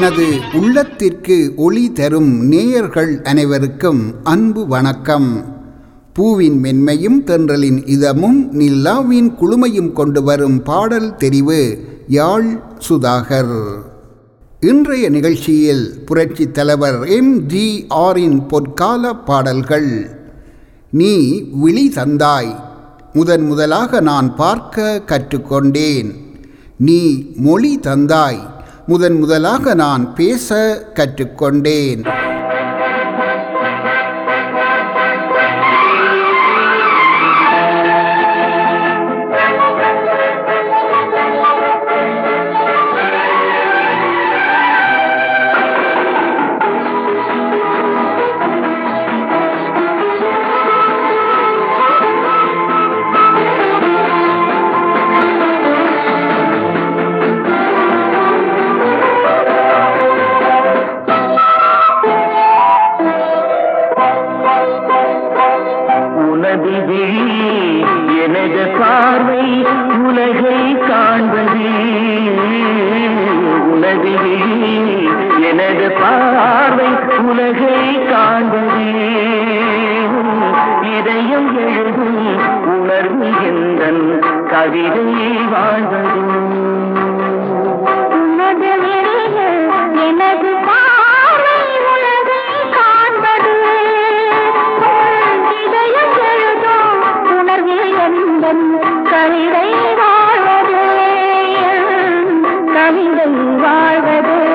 எனது உள்ளத்திற்கு ஒளி தரும் நேயர்கள் அனைவருக்கும் அன்பு வணக்கம். பூவின் மென்மையும் தென்றலின் இதமும் நில்லாவின் குழுமையும் கொண்டு வரும் பாடல் தெரிவு யாழ் சுதாகர். இன்றைய நிகழ்ச்சியில் புரட்சி தலைவர் எம். ஜி. ஆரின் பொற்கால பாடல்கள் நீ விழி தந்தாய் முதன் முதலாக நான் பார்க்க கற்றுக்கொண்டேன் நீ மொழி தந்தாய் முதன் முதலாக நான் பேச கற்றுக்கொண்டேன். உணர்வில் கவிதை வாழ்வதே. கவிதை வாழ்வதே.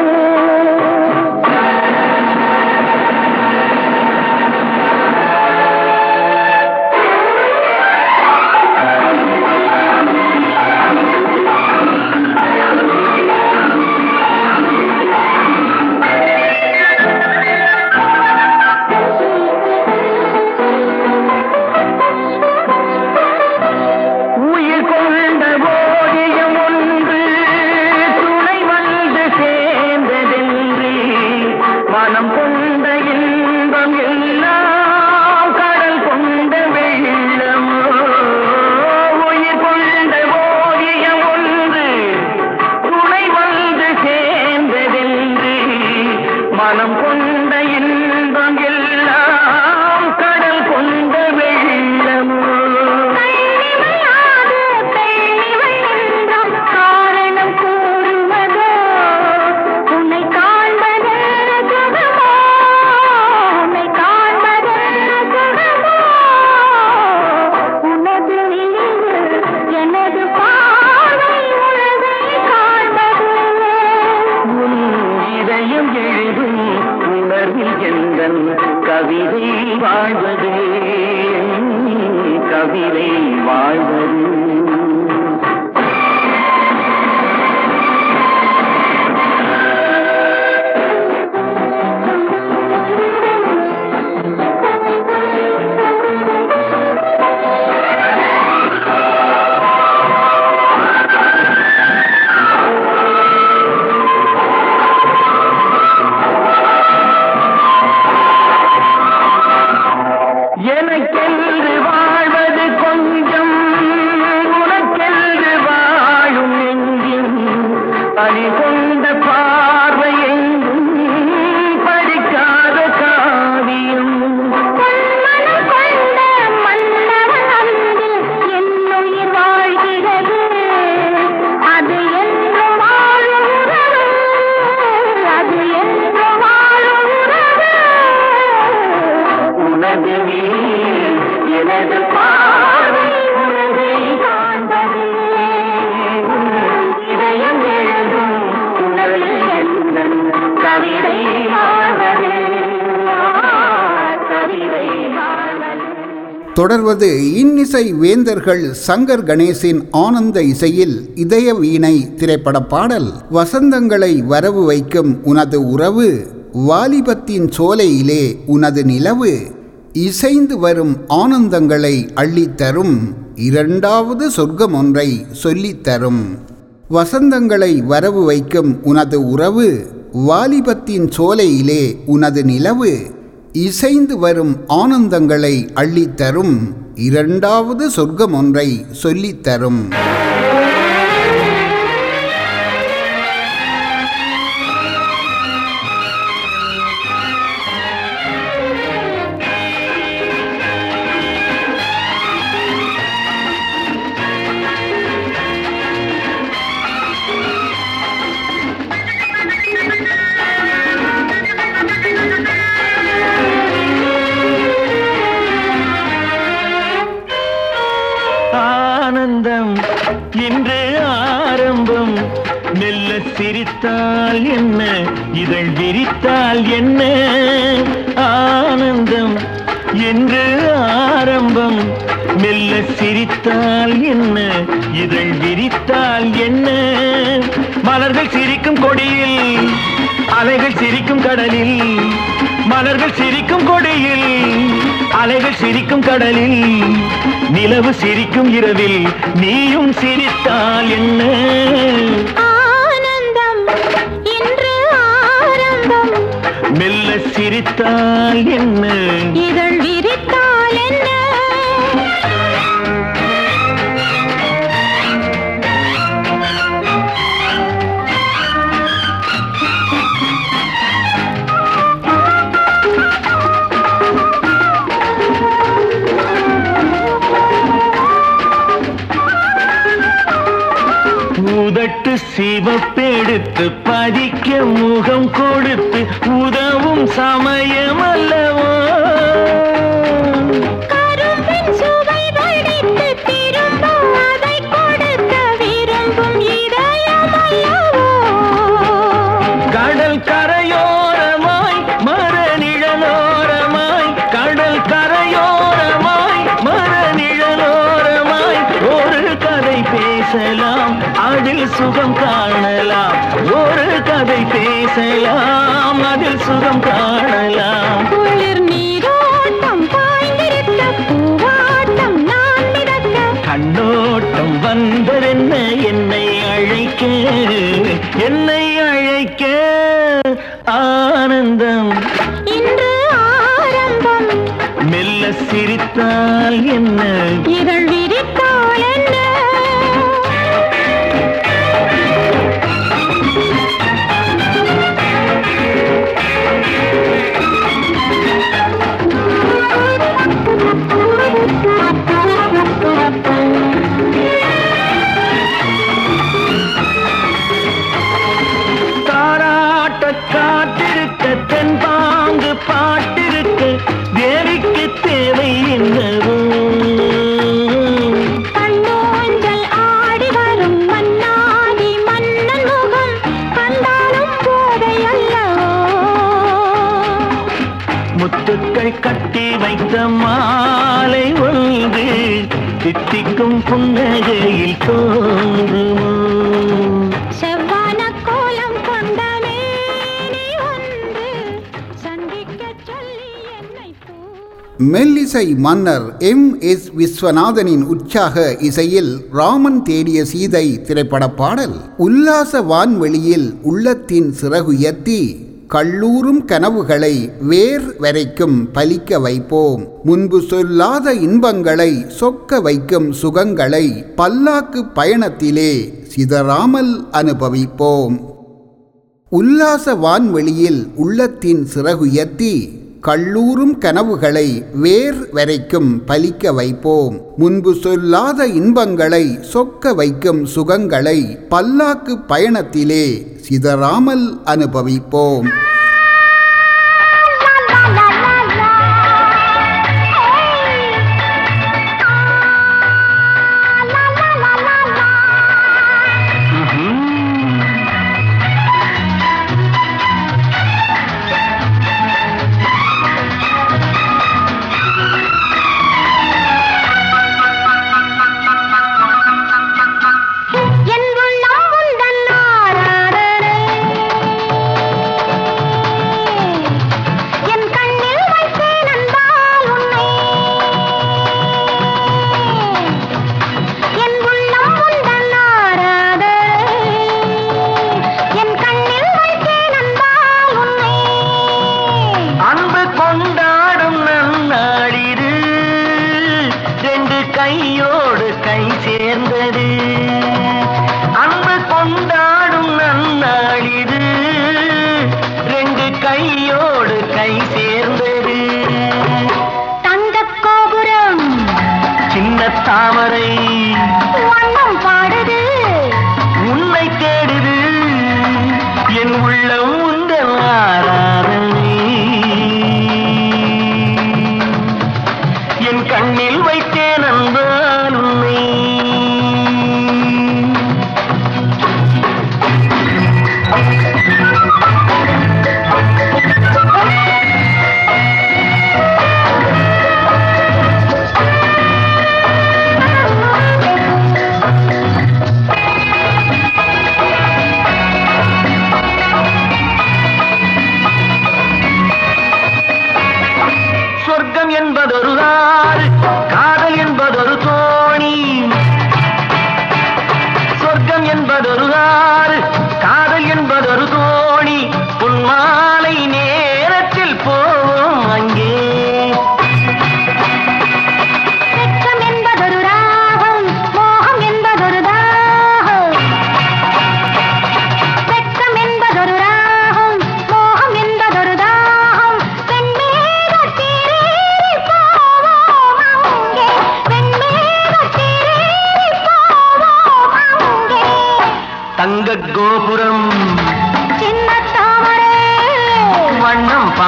தொடர்வது இன்னிசை வேந்தர்கள் சங்கர் கணேசின் ஆனந்த இசையில் இதய வீணை திரைப்பட பாடல். வசந்தங்களை வரவு வைக்கும் உனது உறவு வாலிபத்தின் சோலையிலே உனது நிலவு இசைந்து வரும் ஆனந்தங்களை அள்ளித்தரும் இரண்டாவது சொர்க்கம் ஒன்றை சொல்லித்தரும் வசந்தங்களை வரவு வைக்கும் உனது உறவு வாலிபத்தின் சோலையிலே உனது நிலவு இசைந்து வரும் ஆனந்தங்களை அள்ளித்தரும் இரண்டாவது சொர்க்கம் ஒன்றை சொல்லித்தரும் என்ன ஆனந்தம் என்று ஆரம்பம்? மெல்ல சிரித்தால் என்ன? இதழ் விரித்தால் என்ன? மலர்கள் சிரிக்கும் கொடியில் அலைகள் சிரிக்கும் கடலில். மலர்கள் சிரிக்கும் கொடியில் அலைகள் சிரிக்கும் கடலில். நிலவு சிரிக்கும் இரவில் நீயும் சிரித்தால் என்ன? சிரித்தால் என்ன? இதழ் விரித்தால் என்ன? சிவப்பெடுத்து பதிக்க முகம் கொடுத்து உதவும் சமயம் அல்லவோ அதில் இலங்கை மன்னர் எம். எஸ். விஸ்வநாதனின் உற்சாக இசையில் ராமன் தேடிய சீதை திரைப்பட பாடல். உல்லாச வான்வெளியில் உள்ளத்தின் சிறகுயர்த்தி கல்லூரும் கனவுகளை வேர் வரைக்கும் பலிக்க வைப்போம். முன்பு சொல்லாத இன்பங்களை சொக்க வைக்கும் சுகங்களை பல்லாக்கு பயணத்திலே சிதறாமல் அனுபவிப்போம். உல்லாச வான்வெளியில் உள்ளத்தின் சிறகுயர்த்தி கல்லூரும் கனவுகளை வேர் வரைக்கும் பலிக்க வைப்போம். முன்பு சொல்லாத இன்பங்களை சொக்க வைக்கும் சுகங்களை பல்லாக்கு பயணத்திலே சிதறாமல் அனுபவிப்போம்.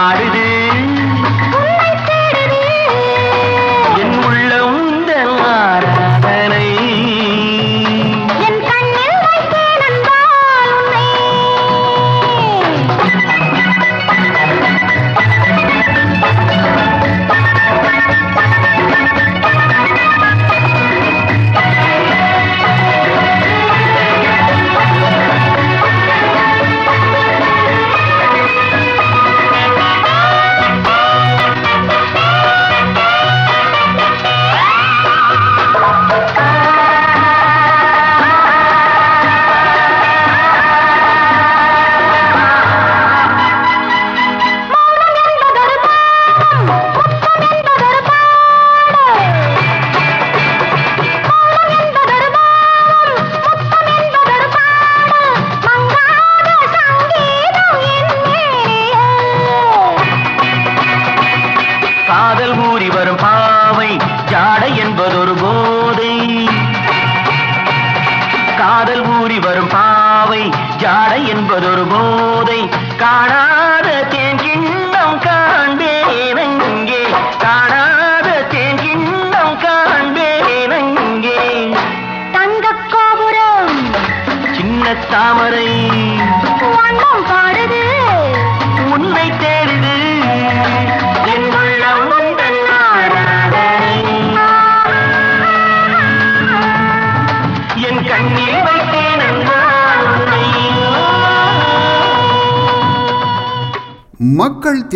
வண்ணம்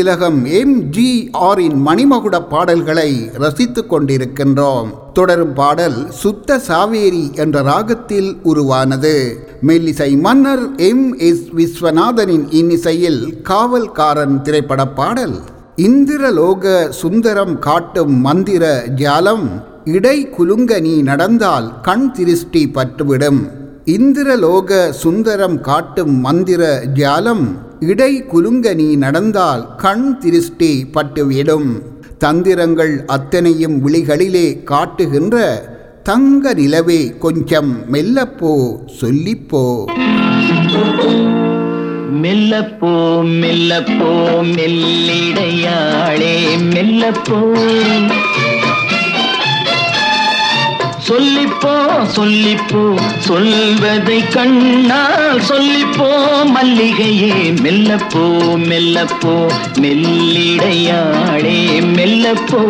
திலகம் எம் ஜி ஆரின் மணிமகுட பாடல்களை ரசித்துக் கொண்டிருக்கின்றோம். தொடரும் பாடல் சுத்த சாவேரி என்ற ராகத்தில் உருவானது. மெல்லிசை மன்னர் எம் எஸ் விஸ்வநாதனின் இன்னிசையில் காவல்காரன் திரைப்பட பாடல். இந்திரலோக சுந்தரம் காட்டும் மந்திர ஜாலம். இடை குலுங்க நீ நடந்தால் கண் திருஷ்டி பட்டுவிடும். இந்திரலோக சுந்தரம் காட்டும் மந்திர ஜாலம் இடை குலுங்க நீ நடந்தால் கண் திருஷ்டி பட்டுவிடும். தந்திரங்கள் அத்தனையும் விழிகளிலே காட்டுகின்ற தங்க நிலவே கொஞ்சம் மெல்லப்போ சொல்லிப்போ. மெல்லப்போ மெல்லப்போ மெல்லிடையாளே மெல்லப்போ. சொல்லிப்போ சொல்லிப்போ சொல்வதை கண்ணால் சொல்லிப்போ மல்லிகையே மெல்லப்போ மெல்லப்போ மெல்லிடையாடே மெல்லப்போ.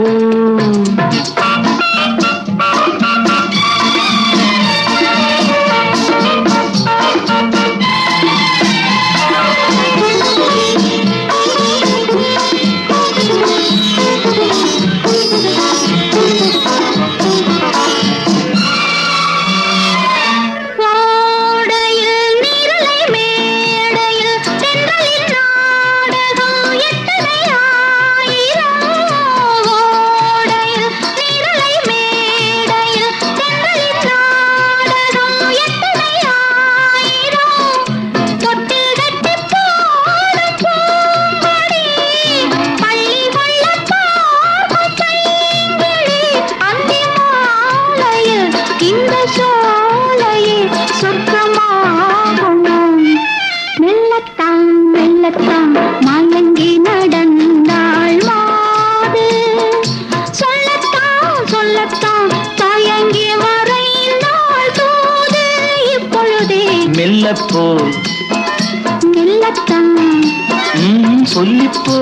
சொல்லிப்போ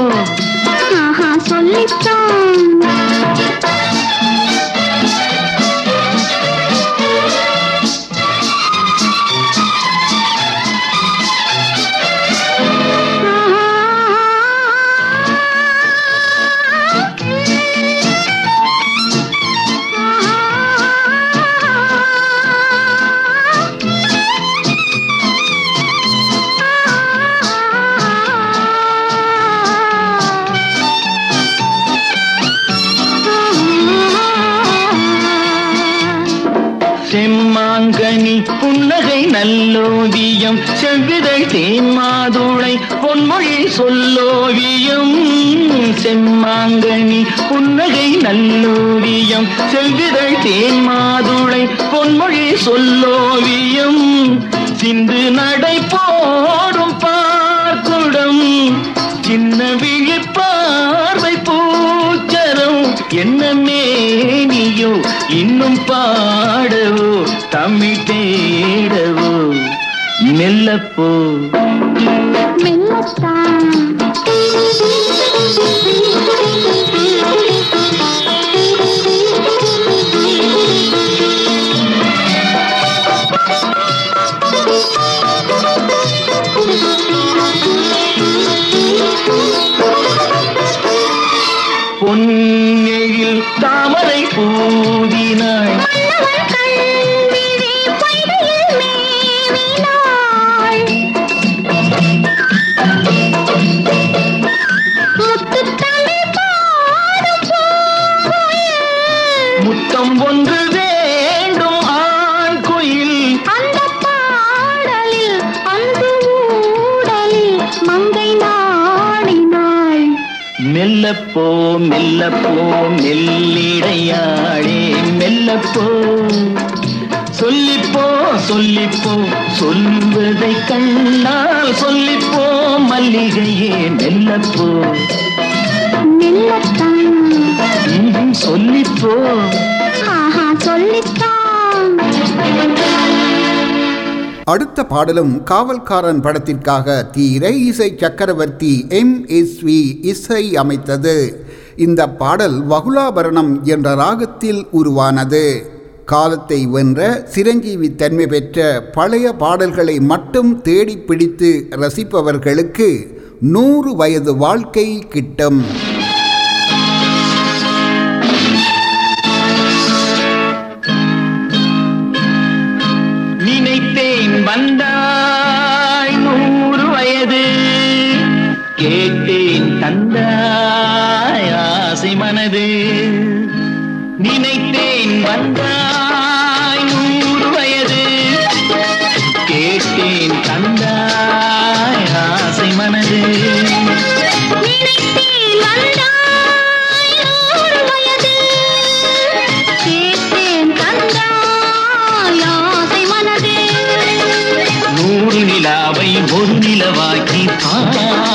ஆஹா சொல்லித்தான் ஓவியம் செவ்விதை தேன் மாதுளை பொன்மொழி சொல்லோவியம். செம்மாங்கனி புன்னகை நல்லோவியம் செவ்விதை தேன் மாதுளை பொன்மொழி சொல்லோவியம். சிந்து நடை போடும் பார்க்குடம் சின்ன விழிப்பார்வை பூச்சரம். என்ன மேனியோ இன்னும் பாடவோ தமிழ்தே மெல்லப்போ மெல்லத்தான் தாமரை பூதினாய் மெல்லப்போ மெல்லப்போ மெல்லிடையாளே மெல்லப்போ. சொல்லிப்போ சொல்லிப்போ சொல்வதை கண்ணால் சொல்லிப்போ மல்லிகையே மெல்லப்போ. மெல்லத்தான். ம்ஹும், சொல்லிப்போ. அடுத்த பாடலும் காவல்காரன் படத்திற்காக தீரை இசை சக்கரவர்த்தி எம். எஸ். வி. இசை அமைத்தது. இந்த பாடல் வகுலாபரணம் என்ற ராகத்தில் உருவானது. காலத்தை வென்ற சிரஞ்சீவி தன்மை பெற்ற பழைய பாடல்களை மட்டும் தேடி பிடித்து ரசிப்பவர்களுக்கு நூறு வயது வாழ்க்கை கிட்டும். Bye.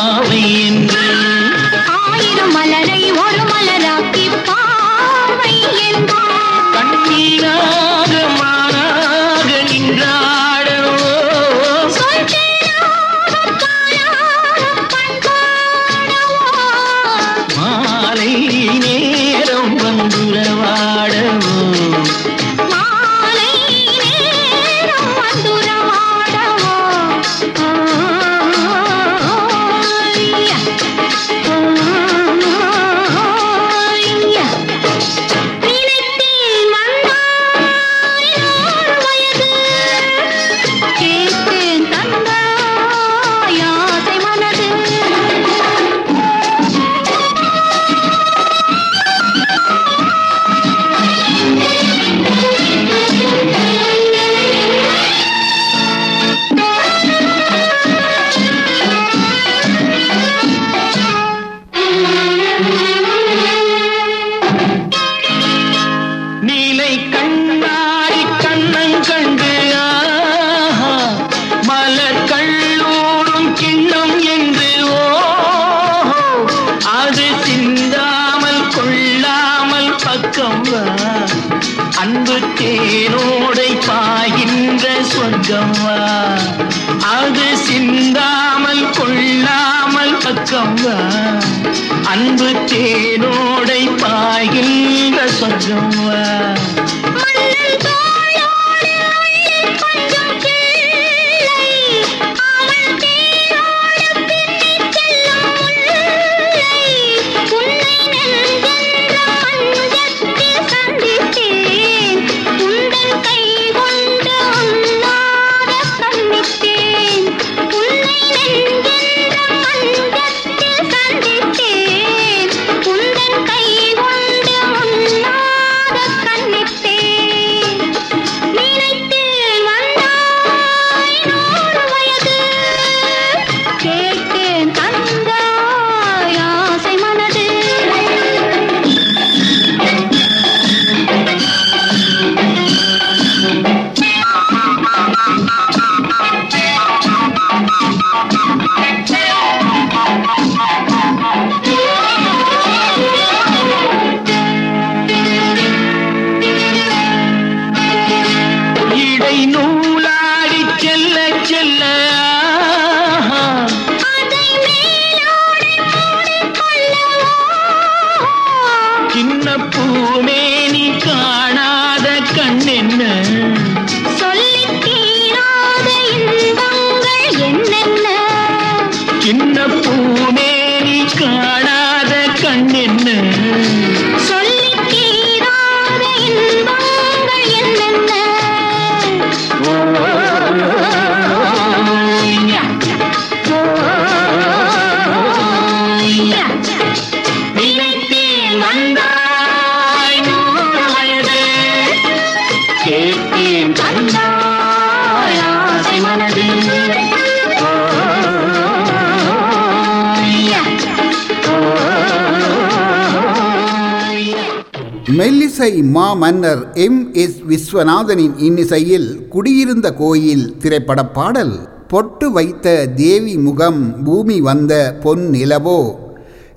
மெல்லிசை மா மன்னர் எம். எஸ். விஸ்வநாதனின் இன்னிசையில் குடியிருந்த கோயில் திரைப்பட பாடல். பொட்டு வைத்த தேவி முகம் பூமி வந்த பொன் நிலவோ?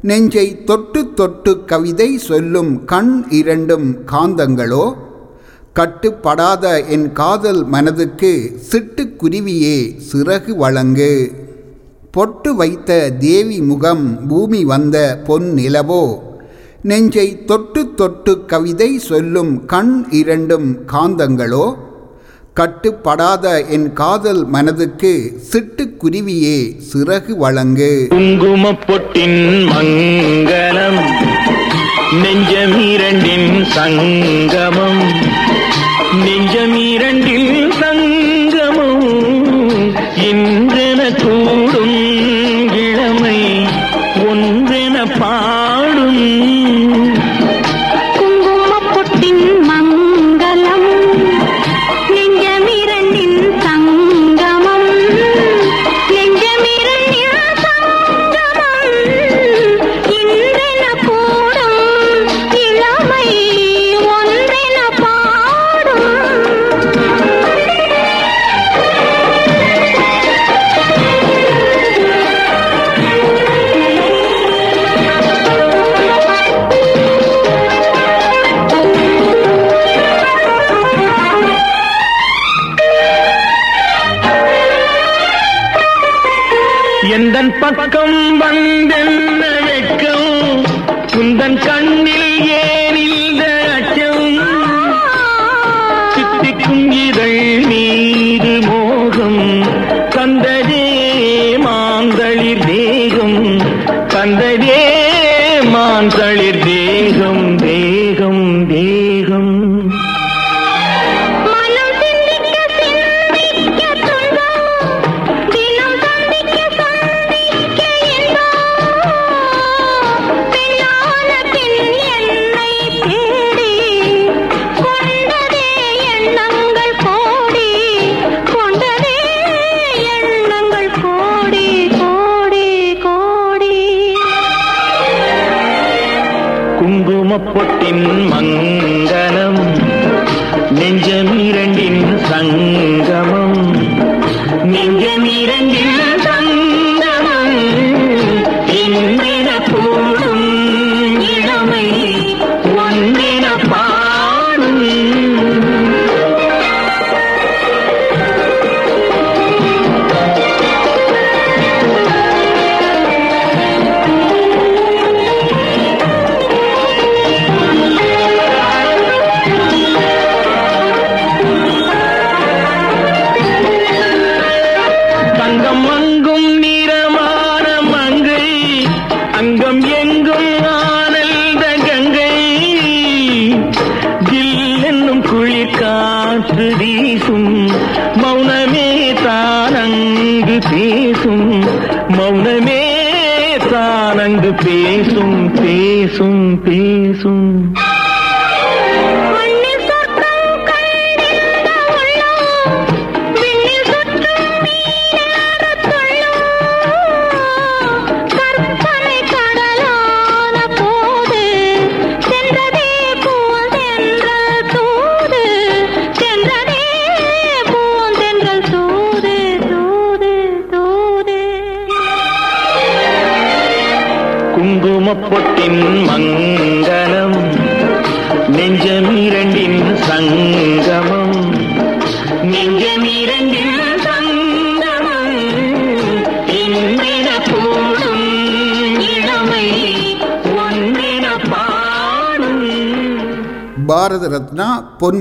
நெஞ்சை தொட்டு தொட்டு கவிதை சொல்லும் கண் இரண்டும் காந்தங்களோ? கட்டுப்படாத என் காதல் மனதுக்கு சிட்டுக்குருவியே சிறகு வழங்கு. பொட்டு வைத்த தேவி முகம் பூமி வந்த பொன் நிலவோ? நெஞ்சை தொட்டு தொட்டு கவிதை சொல்லும் கண் இரண்டும் காந்தங்களோ? கட்டுப்படாத என் காதல் மனதுக்கு சிட்டுக்குருவியே சிறகு வழங்கு. குங்கும பொட்டின் மங்களம் நெஞ்சமீரண்டின் சங்கமம். நெஞ்சமீரண்டின்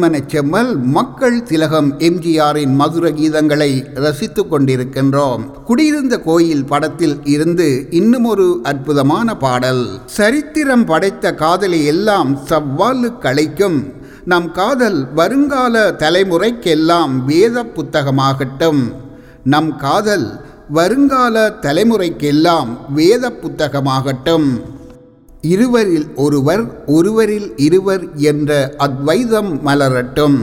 பொன்மனச் செம்மல் மக்கள் திலகம் எம்ஜிஆரின் மதுர கீதங்களை ரசித்துக் கொண்டிருக்கின்றோம். குடியிருந்த கோயில் படத்தில் இருந்து இன்னும் ஒரு அற்புதமான பாடல். சரித்திரம் படைத்த காதலை எல்லாம் சவ்வாலு களைக்கும். நம் காதல் வருங்கால தலைமுறைக்கெல்லாம் வேத புத்தகமாகட்டும். நம் காதல் வருங்கால தலைமுறைக்கெல்லாம் வேத புத்தகமாகட்டும். இருவரில் ஒருவர் ஒருவரில் இருவர் என்ற அத்வைதம் மலரட்டும்.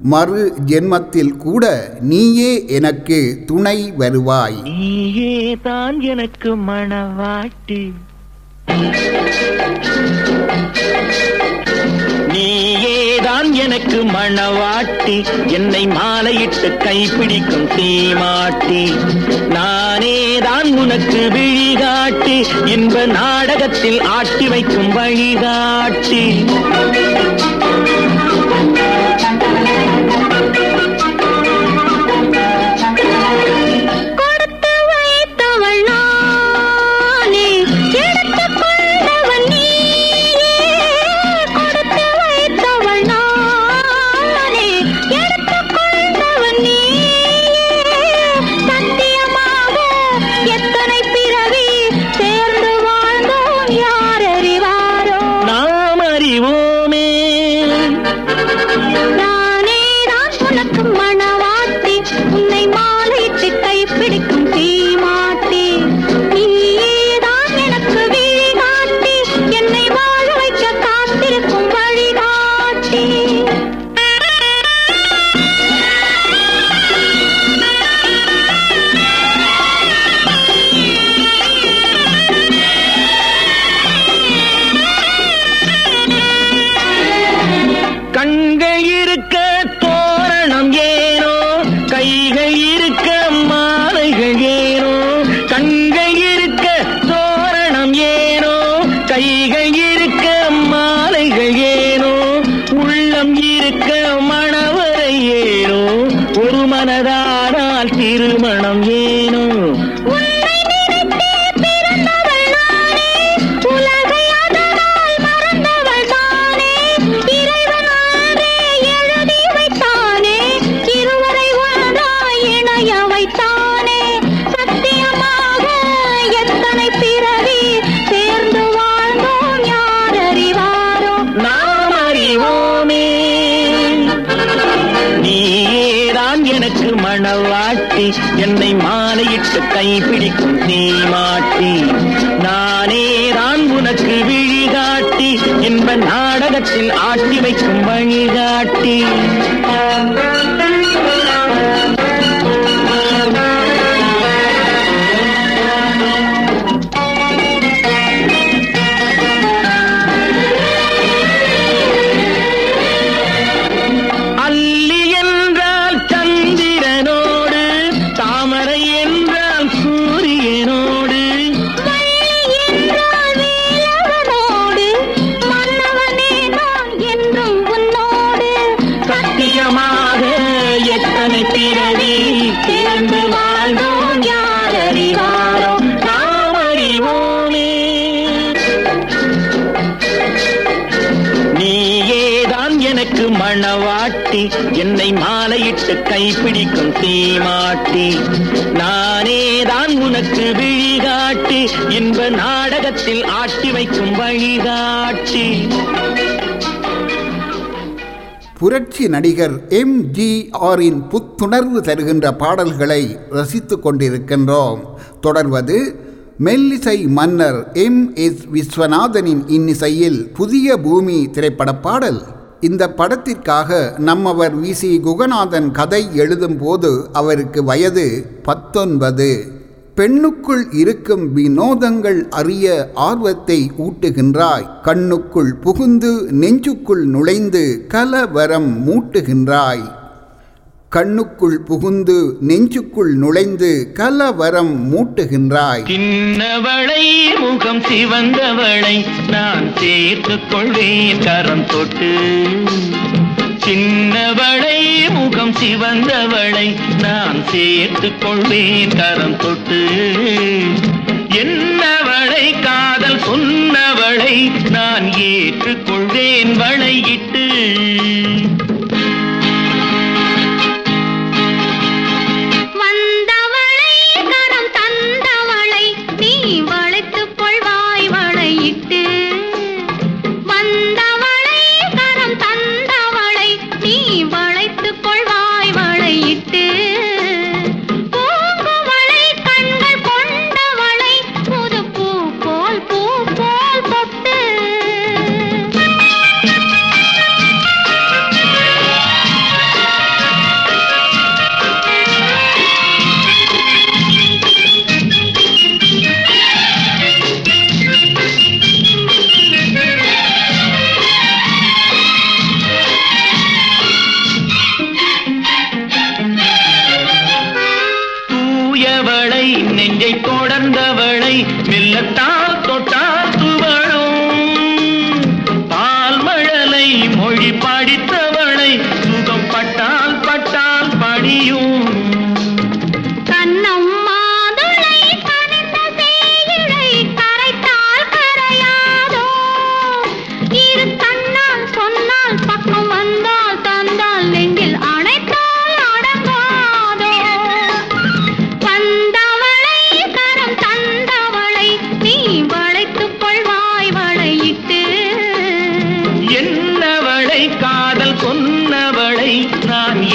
மறு ஜென்மத்தில் கூட நீயே எனக்கு துணை வருவாய். நீயே தான் எனக்கு மணவாட்டி. நீயேதான் எனக்கு மணவாட்டி. என்னை மாலையிட்டு கைப்பிடிக்கும் தீமாட்டி. நானேதான் உனக்கு விழிகாட்டி. இன்ப நாடகத்தில் ஆட்டி வைக்கும் வழிகாட்டி. மாலையிட்டு கைப்பிடிக்கும் நானே தான் உனக்கு விழிகாட்டி இன்ப நாடகத்தில் ஆ கைப்பிடிக்கும் தீமாட்டி நானேதான் உனக்கு விழிகாட்டி. இன்ப நாடகத்தில் ஆட்டி வைக்கும் வழிகாட்டி. புரட்சி நடிகர் எம் ஜி ஆரின் புத்துணர்வு தருகின்ற பாடல்களை ரசித்துக் கொண்டிருக்கின்றோம். தொடர்வது மெல்லிசை மன்னர் எம் எஸ் விஸ்வநாதனின் இன்னிசையில் புதிய பூமி திரைப்பட பாடல். இந்த படத்திற்காக நம்மவர் வி. சி. குகநாதன் கதை எழுதும்போது அவருக்கு வயது பத்தொன்பது. பெண்ணுக்குள் இருக்கும் வினோதங்கள் அறிய ஆர்வத்தை ஊட்டுகின்றாய். கண்ணுக்குள் புகுந்து நெஞ்சுக்குள் நுழைந்து கலவரம் மூட்டுகின்றாய். கண்ணுக்குள் புகுந்து நெஞ்சுக்குள் நுழைந்து கலவரம் மூட்டுகின்றாய். சின்னவளை முகம் சிவந்தவளை நான் சேர்த்து கொள்வேன் கரம் தொட்டு. சின்னவளை முகம் சிவந்தவளை நான் சேர்த்து கொள்வேன் கரம் தொட்டு. என்னவளை காதல் சொன்னவளை நான் ஏற்றுக்கொள்வேன் வளையிட்டு.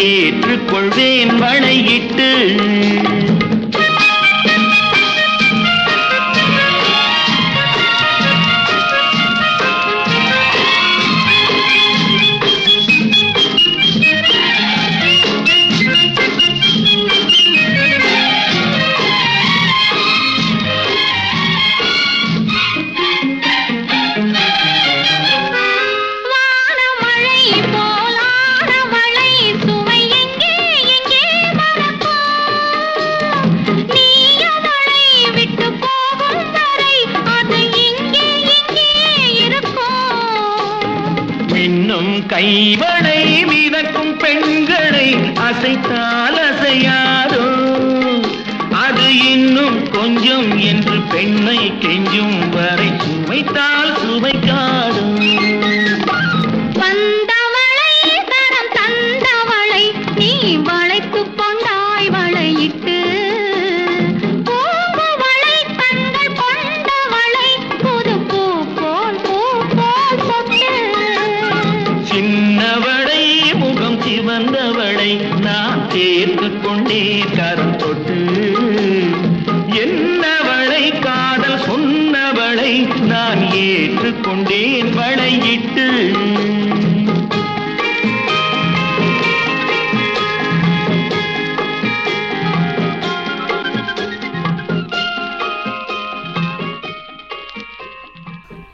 ஏற்றுக்கொள்வேன் வளையிட்டு கைவனை கைவளை மிதக்கும் பெண்களை அசைத்தால் அசையாதோ? அது இன்னும் கொஞ்சம் என்று பெண்ணை கெஞ்சும்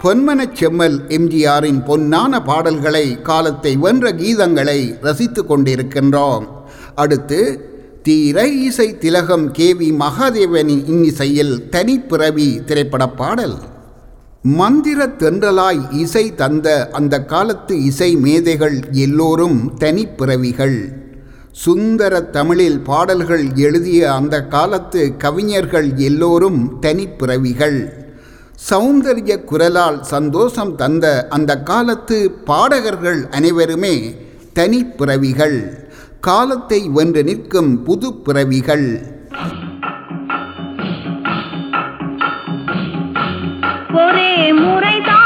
பொன்மனச் செம்மல் எம்ஜிஆரின் பொன்னான பாடல்களை காலத்தை வென்ற கீதங்களை ரசித்துக் கொண்டிருக்கின்றோம். அடுத்து தீரை இசை திலகம் கே வி மகாதேவனின் இன்னிசையில் தனிப்பிறவி திரைப்படப் பாடல். மந்திர தென்றலாய் இசை தந்த அந்த காலத்து இசை மேதைகள் எல்லோரும் தனிப்பிறவிகள். சுந்தர தமிழில் பாடல்கள் எழுதிய அந்த காலத்து கவிஞர்கள் எல்லோரும் தனிப்பிறவிகள். சௌந்தரிய குரலால் சந்தோஷம் தந்த அந்த காலத்து பாடகர்கள் அனைவருமே தனிப்பிறவிகள் காலத்தை வென்று நிற்கும் புது பிறவிகள். ஒரே முறைதான்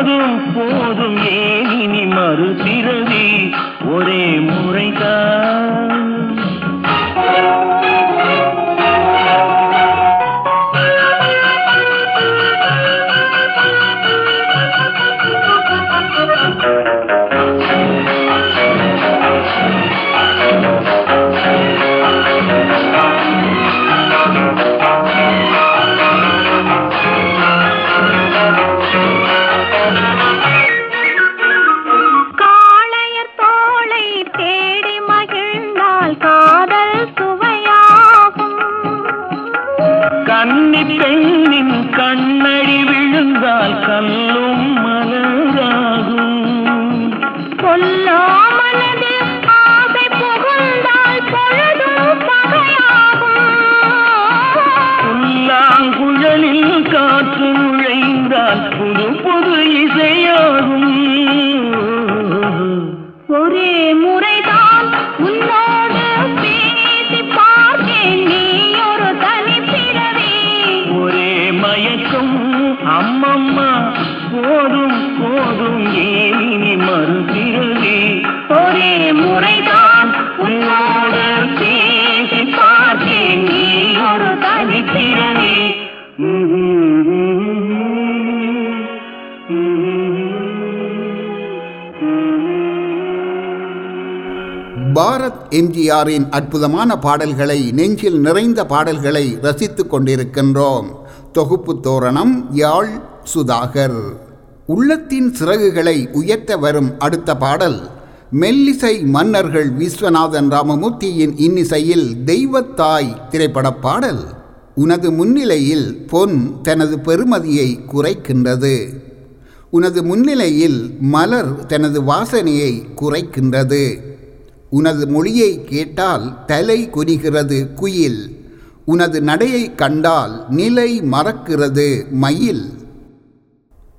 போதும் போதும் ஏன் இனி மறுபிறவி ஒரே முறைதான் நாச்சியாரின் அற்புதமான பாடல்களை நெஞ்சில் நிறைந்த பாடல்களை ரசித்துக் கொண்டிருக்கின்றோம். தொகுப்பு தோரணம் யாழ் சுதாகர். உள்ளத்தின் சிறகுகளை உயர்த்த வரும் அடுத்த பாடல் மெல்லிசை மன்னர்கள் விஸ்வநாதன் ராமமூர்த்தியின் இன்னிசையில் தெய்வத்தாய் திரைப்பட பாடல் உனது முன்னிலையில் பொன் தனது பெருமதியை குறைக்கின்றது. உனது முன்னிலையில் மலர் தனது வாசனையை குறைக்கின்றது. உனது மொழியை கேட்டால் தலை கொனிகிறது குயில். உனது நடையை கண்டால் நிலை மறக்கிறது மயில்.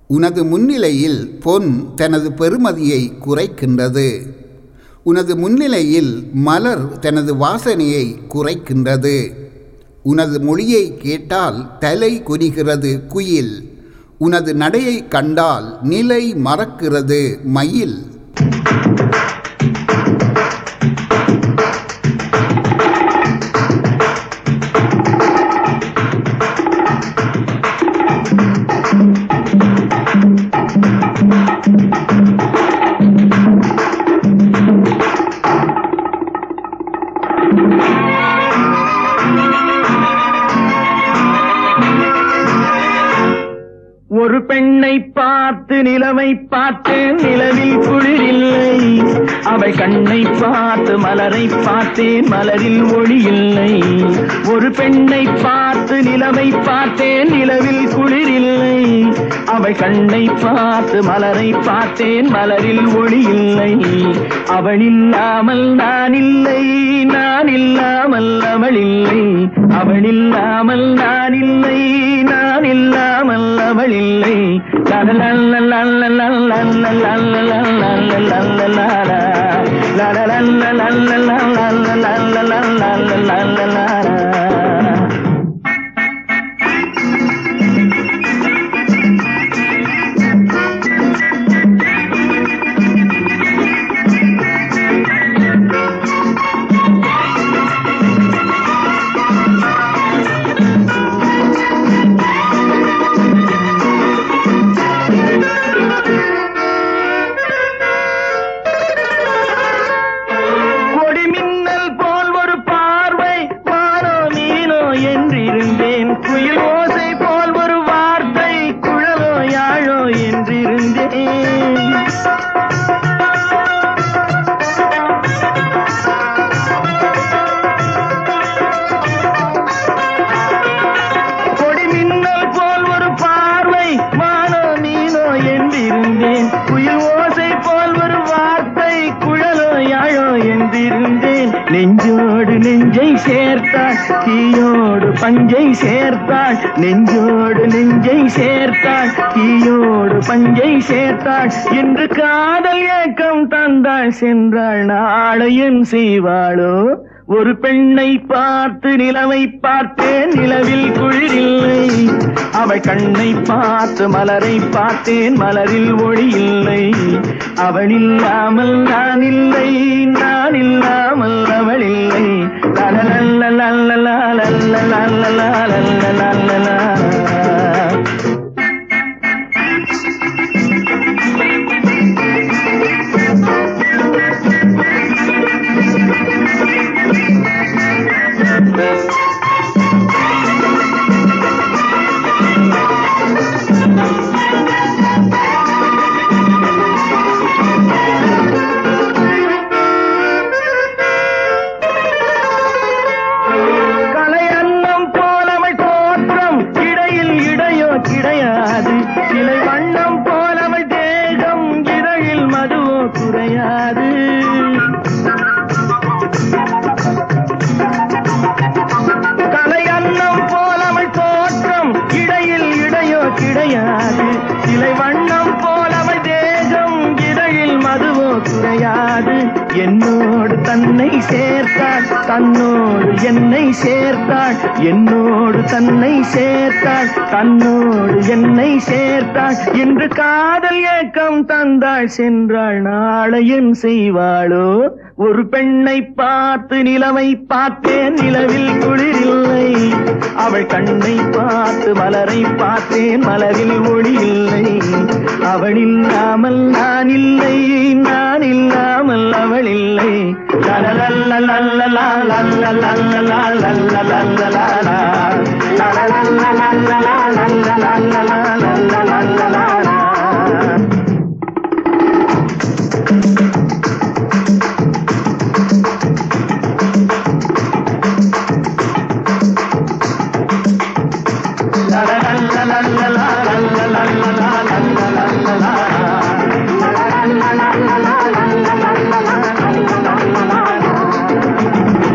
உனது முன்னிலையில் பொன் தனது பெருமதியை குறைக்கின்றது. உனது முன்னிலையில் மலர் தனது வாசனையை குறைக்கின்றது. உனது மொழியை கேட்டால் தலை கொனிகிறது குயில். உனது நடையை கண்டால் நிலை மறக்கிறது மயில். நிலவை பார்த்து நிலவில் குளிரில்லை. அவை கண்ணை பார்த்து மலரை பார்த்தேன் மலரில் ஒளி இல்லை ஒரு பெண்ணை பார்த்து நிலவை பார்த்தேன் நிலவில் குளிரில்லை. அவை கண்ணை பார்த்து மலரை பார்த்தேன் மலரில் ஒளி இல்லை அவள் இல்லாமல் நான் இல்லை நான் இல்லாமல் அவள் இல்லை. அவள் இல்லாமல் நான் இல்லை நான் இல்லாமல் அவள் இல்லை. la la la la la Thank you. பார்த்தாள் என்று காதல் ஏக்கம் தந்தாள் சென்றாள். நாளையும் செய்வாளோ? ஒரு பெண்ணை பார்த்து நிலவை பார்த்தேன். நிலவில் குளிரில்லை அவள் கண்ணை பார்த்து மலரை பார்த்தேன். மலரில் ஒளி இல்லை. அவள் இல்லாமல் நான் இல்லை. நான் இல்லாமல் அவள் இல்லை. லல லல்ல லல்ல லல்ல லல்ல லல்ல லல்ல என்னோடு தன்னை சேர்த்தாள் தன்னோடு என்னை சேர்த்தாள் என்னோடு தன்னை சேர்த்தாள் தன்னோடு என்னை சேர்த்தாள். என்று காதல் ஏக்கம் தந்தாள் சென்றாள் நாளையும் செய்வாளோ? ஒரு பெண்ணை பார்த்து நிலவை பார்த்தேன் நிலவில் குளிரில்லை. அவள் கண்ணை பார்த்து மலரை பார்த்தேன் மலரில் ஒளி இல்லை. அவள் இல்லாமல் நான் இல்லை நான் இல்லாமல் அவள் இல்லை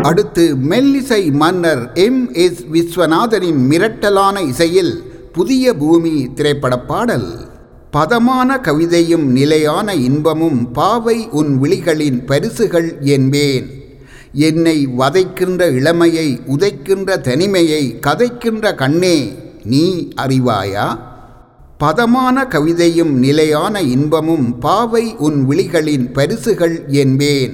அடுத்து மெல்லிசை மன்னர் எம். எஸ். விஸ்வநாதனின் மிரட்டலான இசையில் புதிய பூமி திரைப்பட பாடல் பதமான கவிதையும் நிலையான இன்பமும் பாவை உன் விழிகளின் பரிசுகள் என்பேன். என்னை வதைக்கின்ற இளமையை உதைக்கின்ற தனிமையை கதைக்கின்ற கண்ணே நீ அறிவாயா? பதமான கவிதையும் நிலையான இன்பமும் பாவை உன் விழிகளின் பரிசுகள் என்பேன்.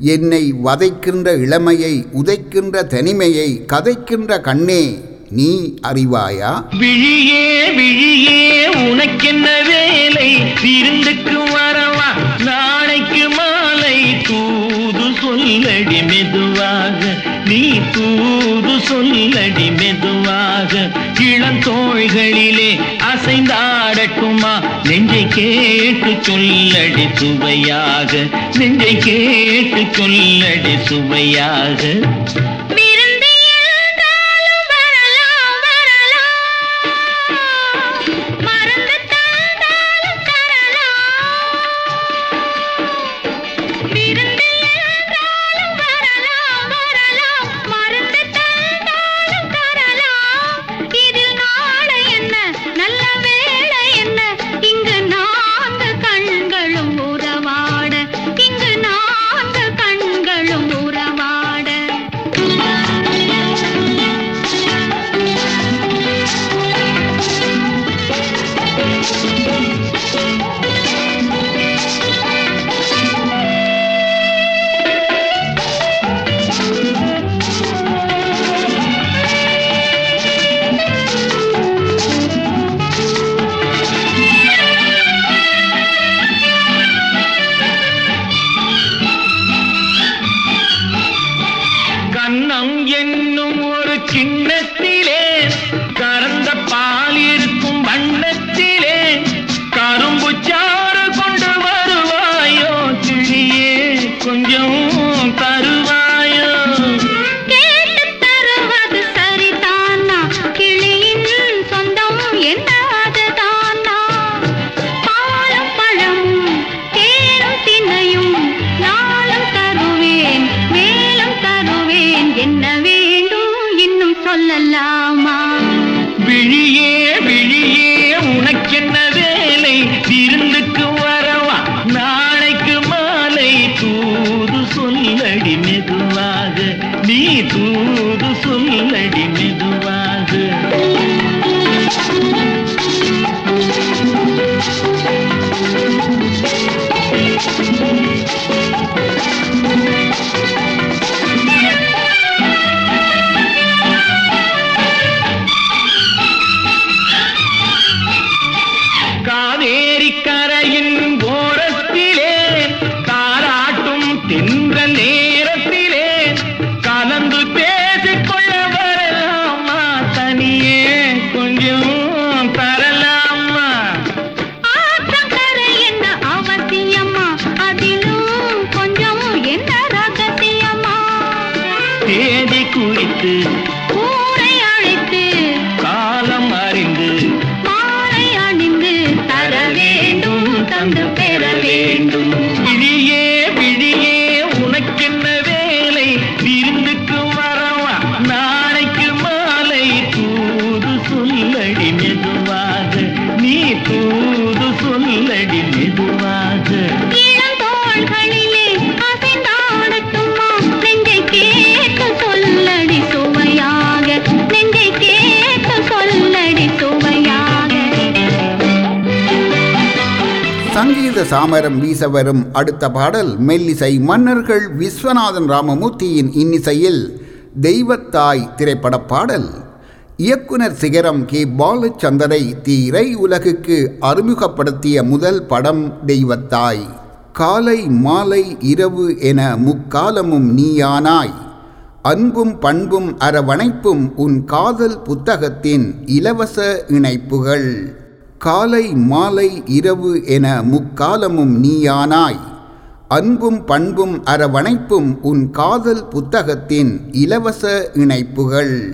என்னை வதைக்கின்ற இளமையை உதைக்கின்ற தனிமையை கதைக்கின்ற கண்ணே நீ அறிவாயா? விழியே விழியே உனக்கென்ன வேலை? திருந்துக்கு வரவா நாளைக்கு மாலை? தூது சொல்லடி மெதுவாக நீ தூது சொல்லடி மெதுவாக இளந்தோள்களிலே அசைந்தாடட்டுமா? நெஞ்சை கேட்டு சொல்லடி சுவையாக. நெஞ்சை கேட்டு சொல்லடி சுவையாக. சங்கீத சாமரம் வீச வரும் அடுத்த பாடல் மெல்லிசை மன்னர்கள் விஸ்வநாதன் ராமமூர்த்தியின் இன்னிசையில் தெய்வத்தாய் திரைப்பட பாடல். இயக்குனர் சிகரம் கே. பாலச்சந்தரை திரை உலகுக்கு அறிமுகப்படுத்திய முதல் படம் தெய்வத்தாய். காலை மாலை இரவு என முக்காலமும் நீயானாய். அன்பும் பண்பும் அரவணைப்பும் உன் காதல் புத்தகத்தின் இலவச இணைப்புகள். காலை மாலை இரவு என முக்காலமும் நீயானாய். அன்பும் பண்பும் அரவணைப்பும் உன் காதல் புத்தகத்தின் இலவச இணைப்புகள்.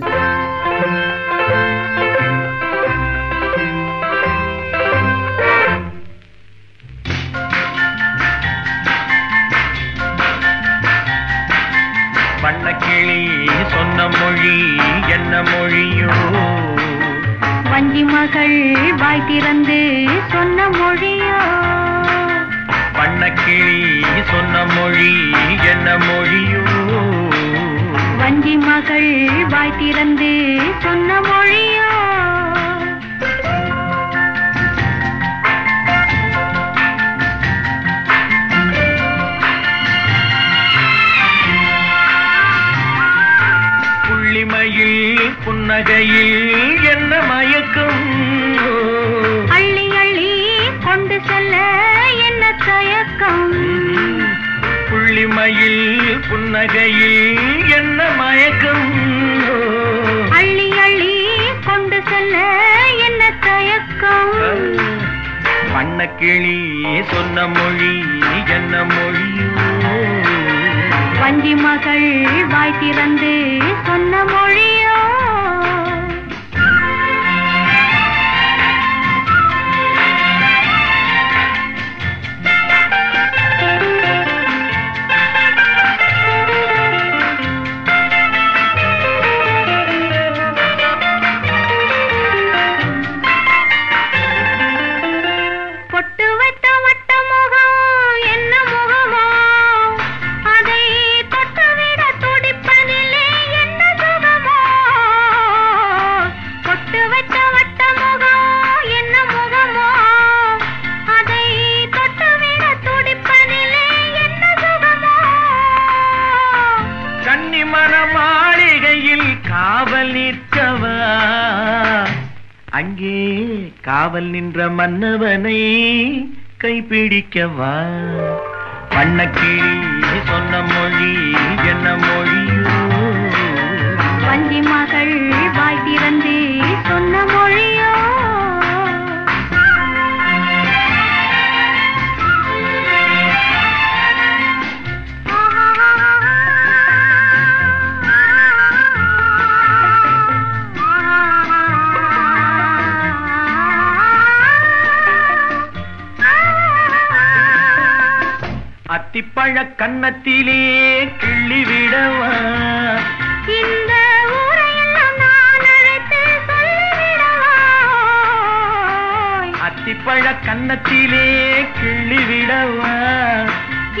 காவல் நிற்கவா அங்கே காவல் நின்ற மன்னவனை கைப்பிடிக்கவா? வண்ணக்கிளி சொன்ன மொழி என்ன மொழி? அத்திப்பழ கன்னத்திலே கிள்ளி விடவா? இந்த அத்திப்பழ கன்னத்திலே கிள்ளி விடவா?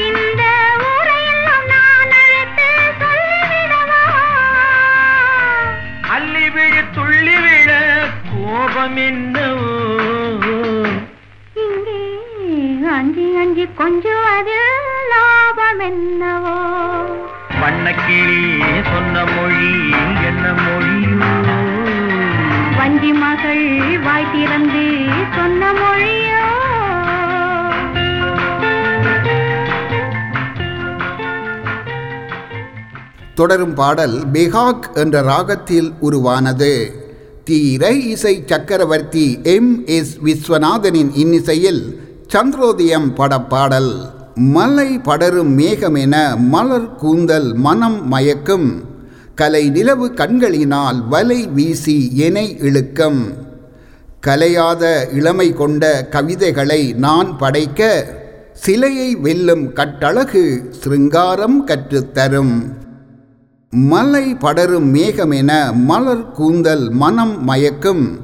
இந்த ஊரையெல்லாம் நான் அழைத்து சொல்லிவிடவா? அள்ளி விழு துள்ளி விழ கோபம் என்னவோ? அஞ்சி அஞ்சி கொஞ்சுவது லாபம் என்னவோ வண்ணக்கிளி சொன்ன மொழி என்ன மொழியோ? வஞ்சி மகள் வாய் திறந்து சொன்ன மொழியோ? தொடரும் பாடல் பெகாக் என்ற ராகத்தில் உருவானது. தீரை இசை சக்கரவர்த்தி எம் எஸ் விஸ்வநாதனின் இன்னிசையில் சந்திரோதயம் படப்பாடல். மலை படரும் மேகமென மலர் கூந்தல் மனம் மயக்கும். கலை நிலவு கண்களினால் வலை வீசி எனை இழுக்கம். கலையாத இளமை கொண்ட கவிதைகளை நான் படைக்க சிலையை வெல்லும் கட்டழகு சிருங்காரம் கற்றுத்தரும் மலை படரும் மேகமென மலர் கூந்தல் மனம் மயக்கும்.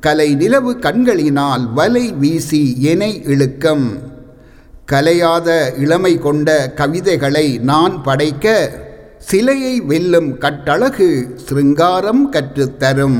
கலை நிலவு கண்களினால் வலை வீசி எனை இழுக்கம். கலையாத இளமை கொண்ட கவிதைகளை நான் படைக்க சிலையை வெல்லும் கட்டழகு சிருங்காரம் கற்றுத்தரும்.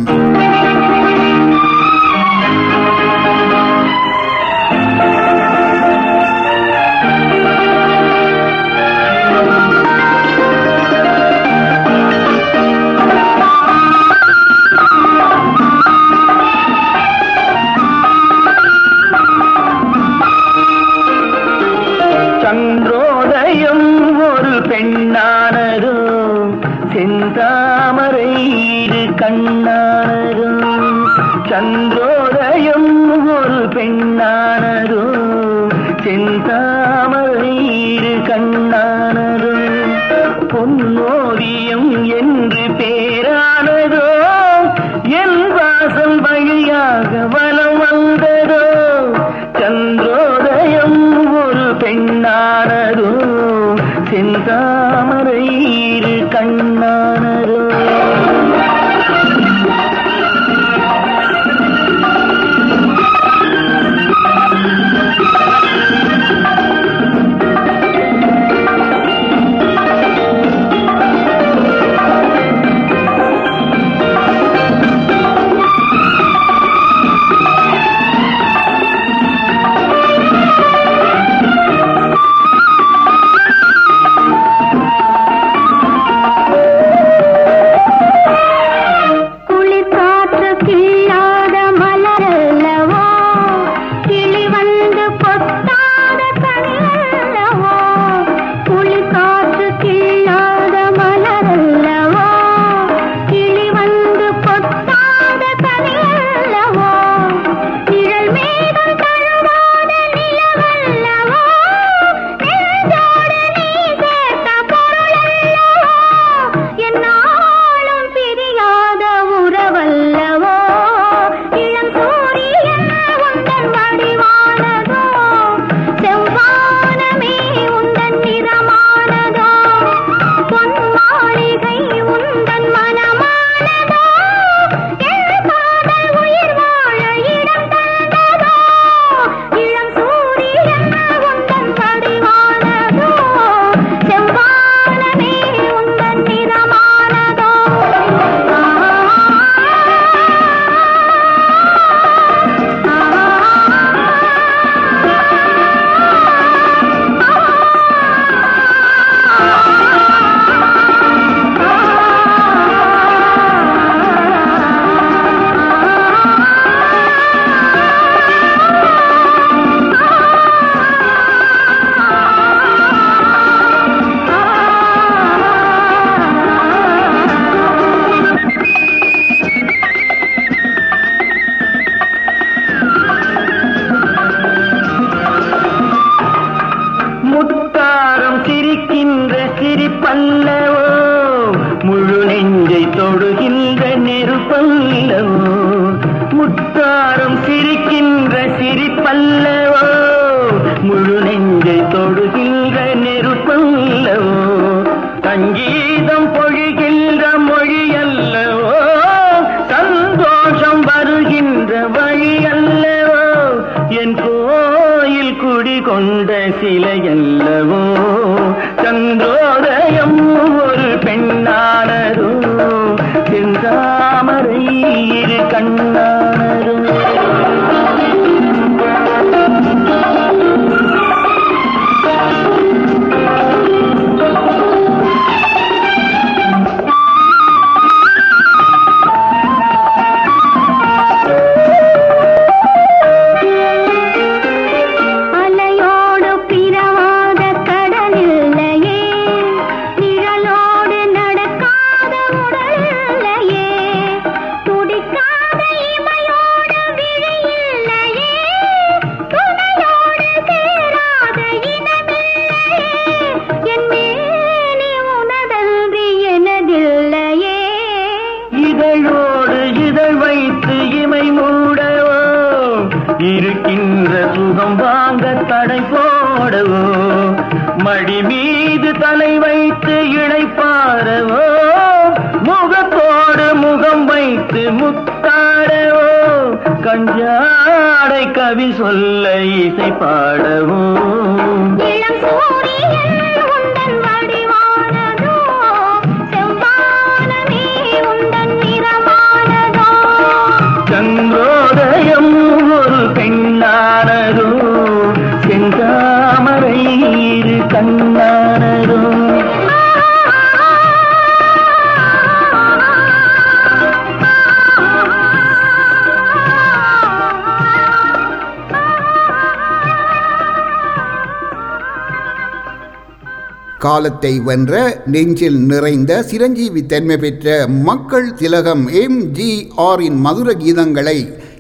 காலத்தை வென்ற நெஞ்சில் நிறைந்த சிரஞ்சீவி தன்மை பெற்ற மக்கள் திலகம் எம் ஜி ஆரின் மதுர கீதங்களை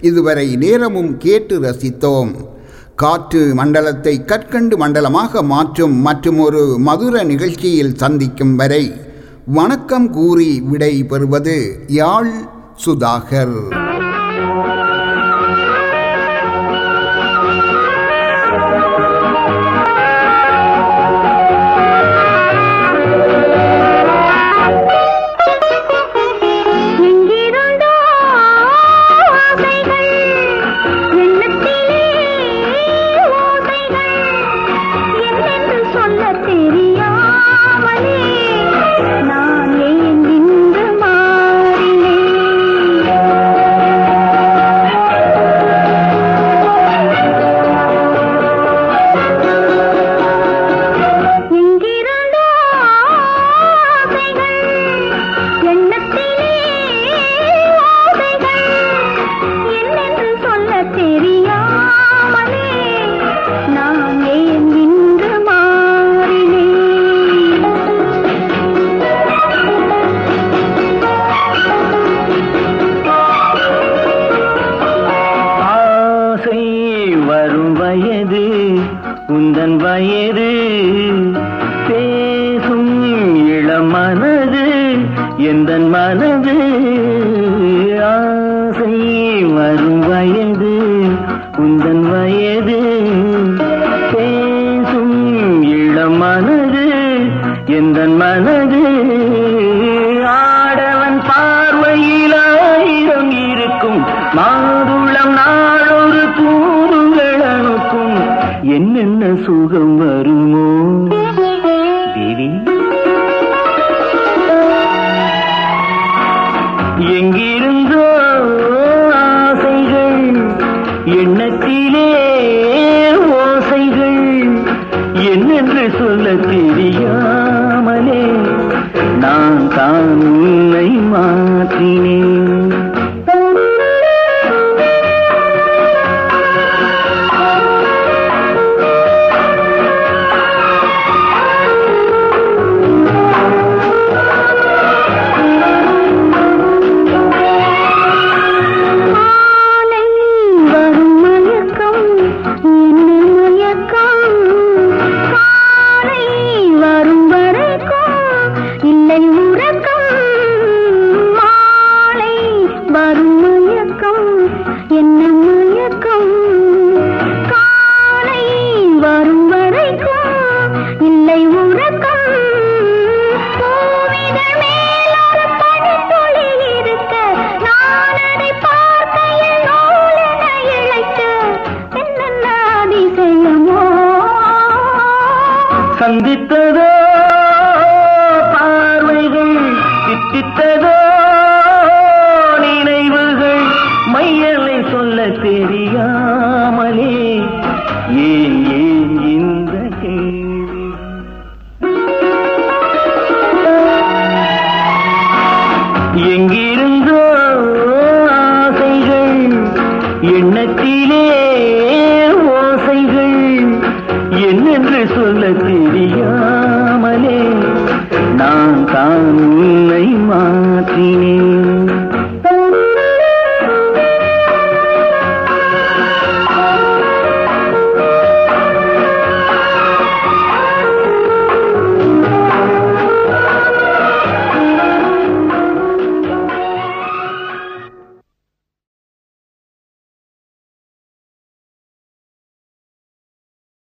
இதுவரை நேரமும் கேட்டு ரசித்தோம். காற்று மண்டலத்தை கற்கண்டு மண்டலமாக மாற்றும் மற்றும் ஒரு மதுர நிகழ்ச்சியில் சந்திக்கும் வரை வணக்கம் கூறி விடை பெறுவது யாழ் சுதாகர். சொல்ல தெரியாமலே நான் தான் உன்னை மாற்றினேன்.